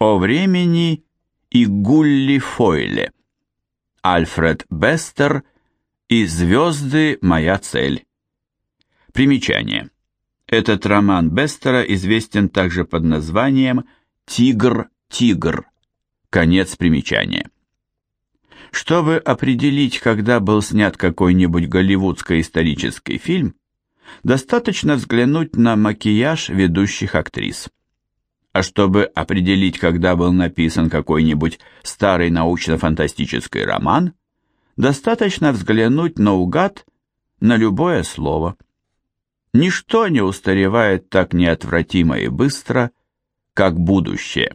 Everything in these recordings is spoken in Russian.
О времени и Гулли Фойле. Альфред Бестер и «Звезды. Моя цель». Примечание. Этот роман Бестера известен также под названием «Тигр, тигр». Конец примечания. Чтобы определить, когда был снят какой-нибудь голливудско-исторический фильм, достаточно взглянуть на макияж ведущих актрис. А чтобы определить, когда был написан какой-нибудь старый научно-фантастический роман, достаточно взглянуть наугад на любое слово. Ничто не устаревает так неотвратимо и быстро, как будущее.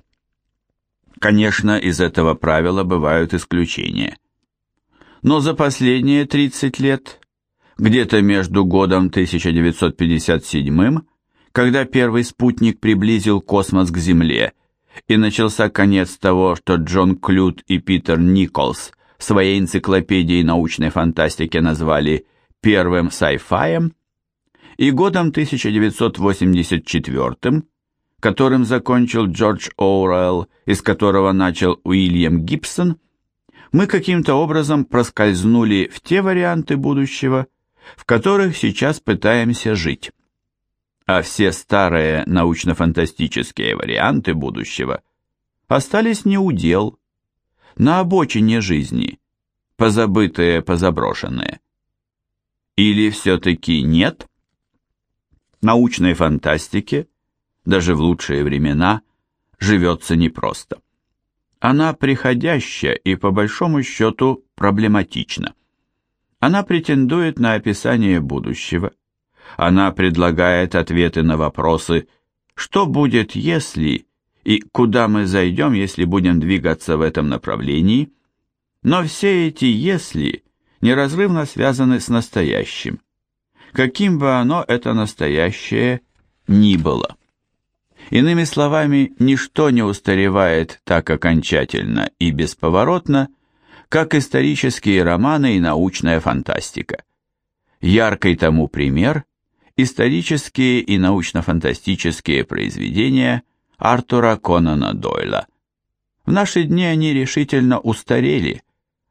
Конечно, из этого правила бывают исключения. Но за последние 30 лет, где-то между годом 1957, когда первый спутник приблизил космос к Земле, и начался конец того, что Джон Клют и Питер Николс в своей энциклопедии научной фантастики назвали первым sci-fi, и годом 1984, которым закончил Джордж Оуэлл, из которого начал Уильям Гибсон, мы каким-то образом проскользнули в те варианты будущего, в которых сейчас пытаемся жить. А все старые научно-фантастические варианты будущего остались неудел, на обочине жизни, позабытые, позаброшенные. Или все-таки нет? научной фантастике, даже в лучшие времена, живется непросто. Она приходящая и, по большому счету, проблематична. Она претендует на описание будущего. Она предлагает ответы на вопросы «что будет, если» и «куда мы зайдем, если будем двигаться в этом направлении?» Но все эти «если» неразрывно связаны с настоящим каким бы оно, это настоящее, ни было. Иными словами, ничто не устаревает так окончательно и бесповоротно, как исторические романы и научная фантастика. Яркий тому пример – исторические и научно-фантастические произведения Артура Конана Дойла. В наши дни они решительно устарели,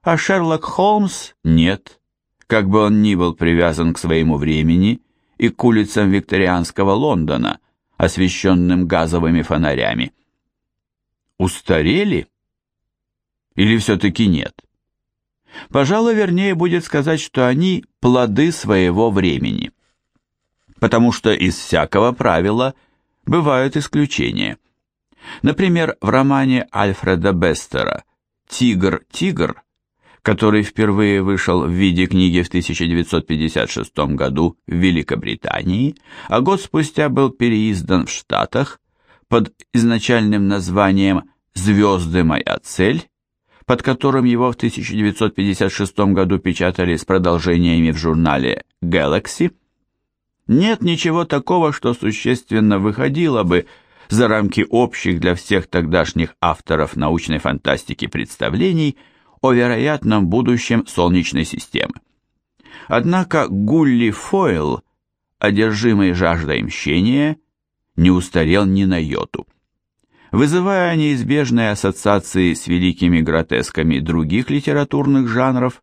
а Шерлок Холмс – нет как бы он ни был привязан к своему времени и к улицам викторианского Лондона, освещенным газовыми фонарями. Устарели? Или все-таки нет? Пожалуй, вернее будет сказать, что они плоды своего времени. Потому что из всякого правила бывают исключения. Например, в романе Альфреда Бестера «Тигр, тигр» который впервые вышел в виде книги в 1956 году в Великобритании, а год спустя был переиздан в Штатах под изначальным названием «Звезды. Моя цель», под которым его в 1956 году печатали с продолжениями в журнале Galaxy, нет ничего такого, что существенно выходило бы за рамки общих для всех тогдашних авторов научной фантастики представлений – о вероятном будущем Солнечной системы. Однако Гулли Фойл, одержимый жаждой мщения, не устарел ни на йоту. Вызывая неизбежные ассоциации с великими гротесками других литературных жанров,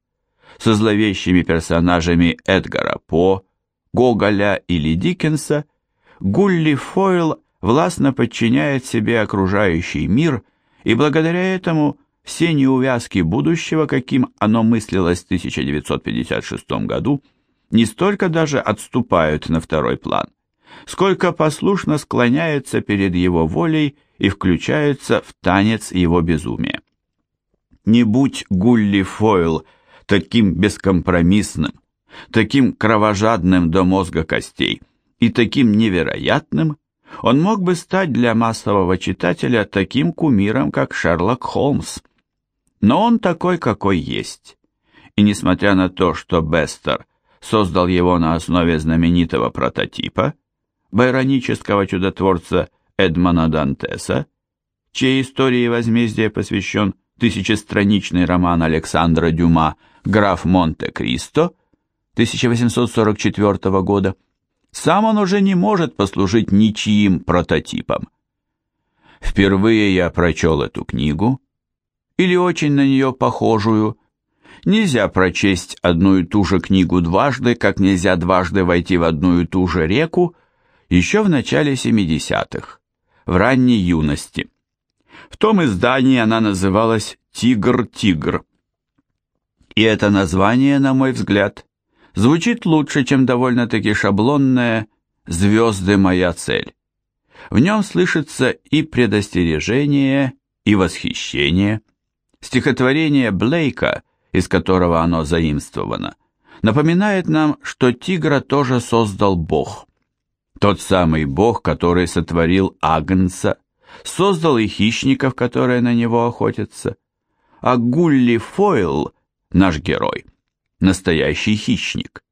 со зловещими персонажами Эдгара По, Гоголя или Диккенса, Гулли Фойл властно подчиняет себе окружающий мир и благодаря этому все неувязки будущего, каким оно мыслилось в 1956 году, не столько даже отступают на второй план, сколько послушно склоняются перед его волей и включаются в танец его безумия. Не будь Гулли Фойл таким бескомпромиссным, таким кровожадным до мозга костей и таким невероятным, он мог бы стать для массового читателя таким кумиром, как Шерлок Холмс. Но он такой, какой есть. И несмотря на то, что Бестер создал его на основе знаменитого прототипа, байронического чудотворца Эдмона Дантеса, чьей истории возмездия посвящен тысячестраничный роман Александра Дюма «Граф Монте-Кристо» 1844 года, сам он уже не может послужить ничьим прототипом. Впервые я прочел эту книгу, или очень на нее похожую. Нельзя прочесть одну и ту же книгу дважды, как нельзя дважды войти в одну и ту же реку, еще в начале 70-х, в ранней юности. В том издании она называлась «Тигр-тигр». И это название, на мой взгляд, звучит лучше, чем довольно-таки шаблонное «Звезды моя цель». В нем слышится и предостережение, и восхищение. Стихотворение Блейка, из которого оно заимствовано, напоминает нам, что тигра тоже создал Бог. Тот самый Бог, который сотворил Агнца, создал и хищников, которые на него охотятся. А Гулли Фойл, наш герой, настоящий хищник.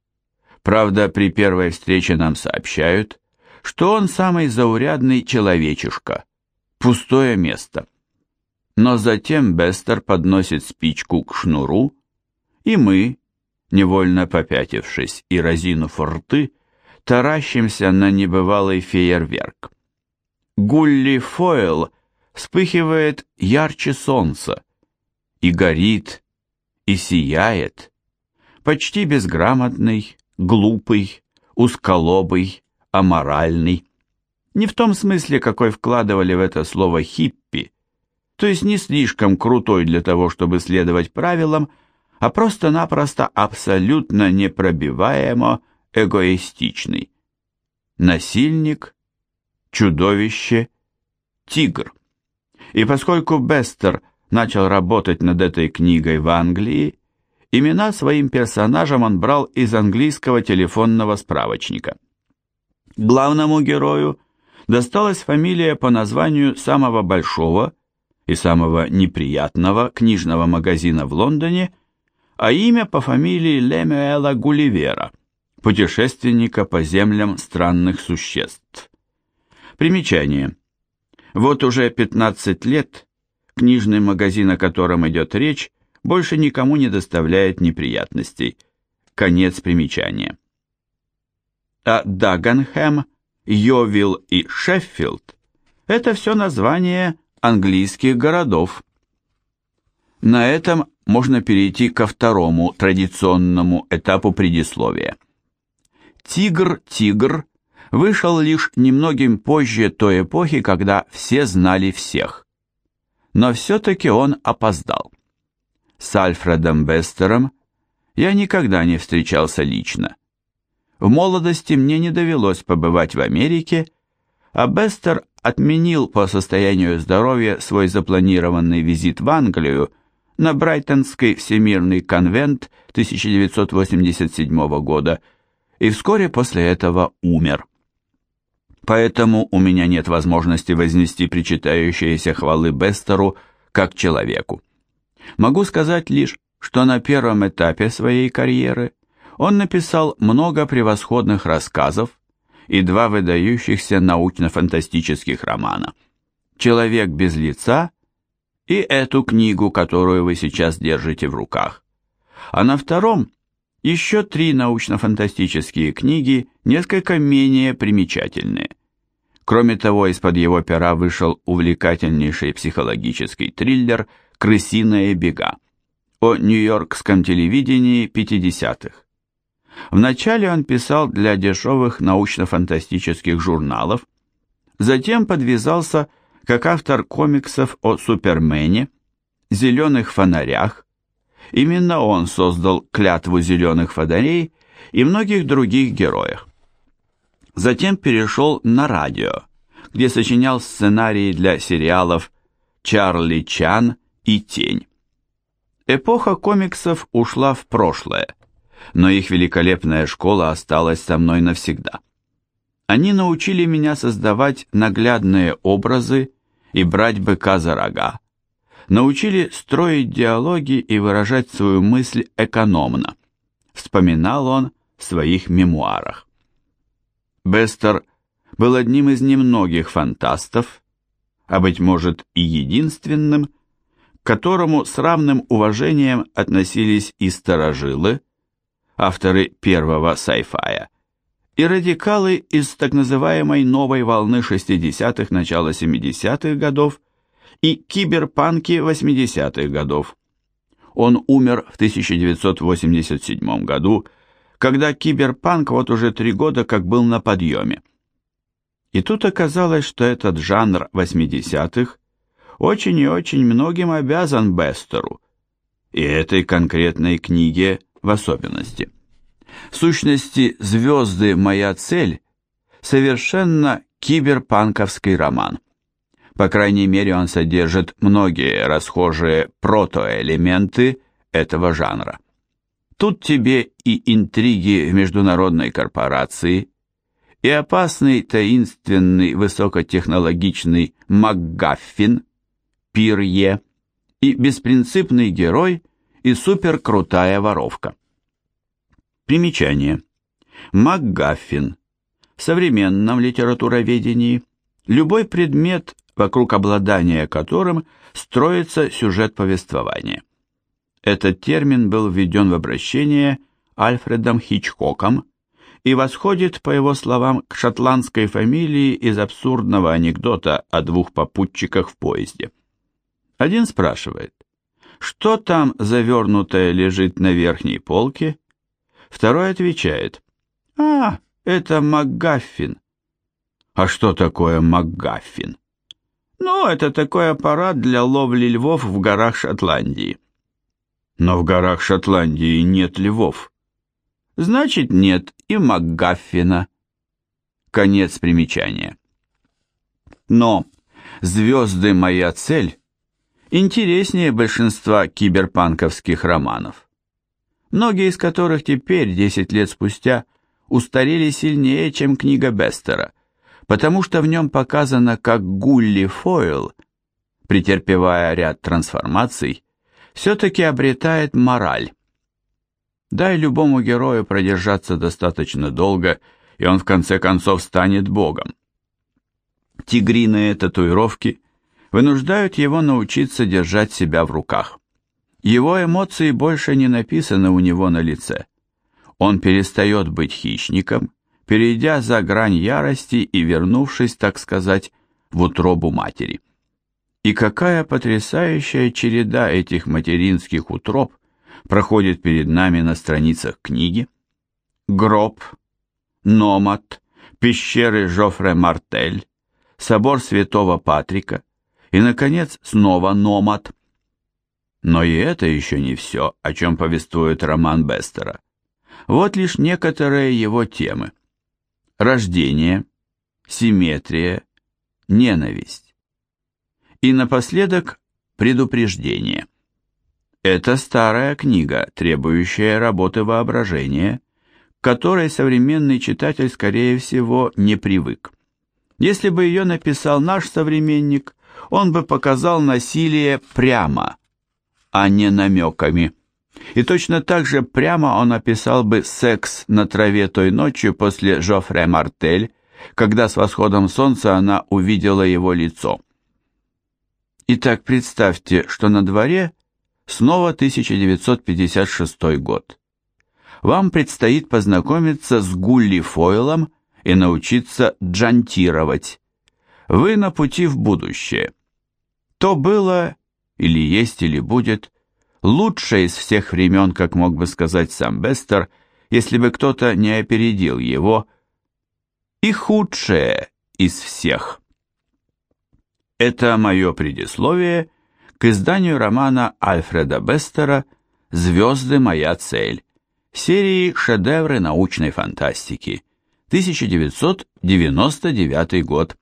Правда, при первой встрече нам сообщают, что он самый заурядный человечишка, пустое место. Но затем Бестер подносит спичку к шнуру, и мы, невольно попятившись и разинув рты, таращимся на небывалый фейерверк. Гулли Фойл вспыхивает ярче солнца, и горит, и сияет, почти безграмотный, глупый, узколобый, аморальный. Не в том смысле, какой вкладывали в это слово «хиппи», то есть не слишком крутой для того, чтобы следовать правилам, а просто-напросто абсолютно непробиваемо эгоистичный. Насильник, чудовище, тигр. И поскольку Бестер начал работать над этой книгой в Англии, имена своим персонажам он брал из английского телефонного справочника. Главному герою досталась фамилия по названию самого большого и самого неприятного книжного магазина в Лондоне, а имя по фамилии Лемюэла Гулливера, путешественника по землям странных существ. Примечание. Вот уже 15 лет книжный магазин, о котором идет речь, больше никому не доставляет неприятностей. Конец примечания. А Даганхэм, Йовил и Шеффилд – это все названия английских городов. На этом можно перейти ко второму традиционному этапу предисловия. «Тигр-тигр» вышел лишь немногим позже той эпохи, когда все знали всех. Но все-таки он опоздал. С Альфредом Бестером я никогда не встречался лично. В молодости мне не довелось побывать в Америке, а Бестер отменил по состоянию здоровья свой запланированный визит в Англию на Брайтонский Всемирный конвент 1987 года и вскоре после этого умер. Поэтому у меня нет возможности вознести причитающиеся хвалы Бестеру как человеку. Могу сказать лишь, что на первом этапе своей карьеры он написал много превосходных рассказов и два выдающихся научно-фантастических романа «Человек без лица» и эту книгу, которую вы сейчас держите в руках. А на втором еще три научно-фантастические книги, несколько менее примечательные. Кроме того, из-под его пера вышел увлекательнейший психологический триллер «Крысиные бега» о нью-йоркском телевидении 50-х. Вначале он писал для дешевых научно-фантастических журналов, затем подвязался как автор комиксов о Супермене, зеленых фонарях. Именно он создал клятву зеленых фонарей и многих других героях. Затем перешел на радио, где сочинял сценарии для сериалов «Чарли Чан» и «Тень». Эпоха комиксов ушла в прошлое – но их великолепная школа осталась со мной навсегда. Они научили меня создавать наглядные образы и брать быка за рога, научили строить диалоги и выражать свою мысль экономно, вспоминал он в своих мемуарах. Бестер был одним из немногих фантастов, а быть может и единственным, к которому с равным уважением относились и старожилы, авторы первого сайфая, и радикалы из так называемой новой волны 60-х, начала 70-х годов и киберпанки 80-х годов. Он умер в 1987 году, когда киберпанк вот уже три года как был на подъеме. И тут оказалось, что этот жанр 80-х очень и очень многим обязан Бестеру, и этой конкретной книге в особенности. В сущности, «Звезды. Моя цель» совершенно киберпанковский роман. По крайней мере, он содержит многие расхожие протоэлементы этого жанра. Тут тебе и интриги в международной корпорации, и опасный, таинственный, высокотехнологичный МакГаффин, Пирье, и беспринципный герой, и суперкрутая воровка. Примечание. МакГаффин. В современном литературоведении любой предмет, вокруг обладания которым строится сюжет повествования. Этот термин был введен в обращение Альфредом Хичкоком и восходит, по его словам, к шотландской фамилии из абсурдного анекдота о двух попутчиках в поезде. Один спрашивает, что там завернутое лежит на верхней полке? Второй отвечает, а, это МакГаффин. А что такое МакГаффин? Ну, это такой аппарат для ловли львов в горах Шотландии. Но в горах Шотландии нет львов. Значит, нет и МакГаффина. Конец примечания. Но «Звезды. Моя цель» интереснее большинства киберпанковских романов, многие из которых теперь, 10 лет спустя, устарели сильнее, чем книга Бестера, потому что в нем показано, как Гулли Фойл, претерпевая ряд трансформаций, все-таки обретает мораль. Дай любому герою продержаться достаточно долго, и он в конце концов станет богом. Тигриные татуировки вынуждают его научиться держать себя в руках. Его эмоции больше не написаны у него на лице. Он перестает быть хищником, перейдя за грань ярости и вернувшись, так сказать, в утробу матери. И какая потрясающая череда этих материнских утроб проходит перед нами на страницах книги. Гроб, Номад, пещеры Жофре Мартель, собор Святого Патрика и, наконец, снова Номад. Но и это еще не все, о чем повествует роман Бестера. Вот лишь некоторые его темы. Рождение, симметрия, ненависть. И напоследок предупреждение. Это старая книга, требующая работы воображения, к которой современный читатель, скорее всего, не привык. Если бы ее написал наш современник, он бы показал насилие прямо, а не намеками. И точно так же прямо он описал бы секс на траве той ночью после Жофре Мартель, когда с восходом солнца она увидела его лицо. Итак, представьте, что на дворе снова 1956 год. Вам предстоит познакомиться с Гулли Фойлом и научиться джантировать. Вы на пути в будущее. То было, или есть, или будет, лучшее из всех времен, как мог бы сказать сам Бестер, если бы кто-то не опередил его, и худшее из всех – это мое предисловие к изданию романа Альфреда Бестера «Звезды. Моя цель» серии «Шедевры научной фантастики», 1999 год.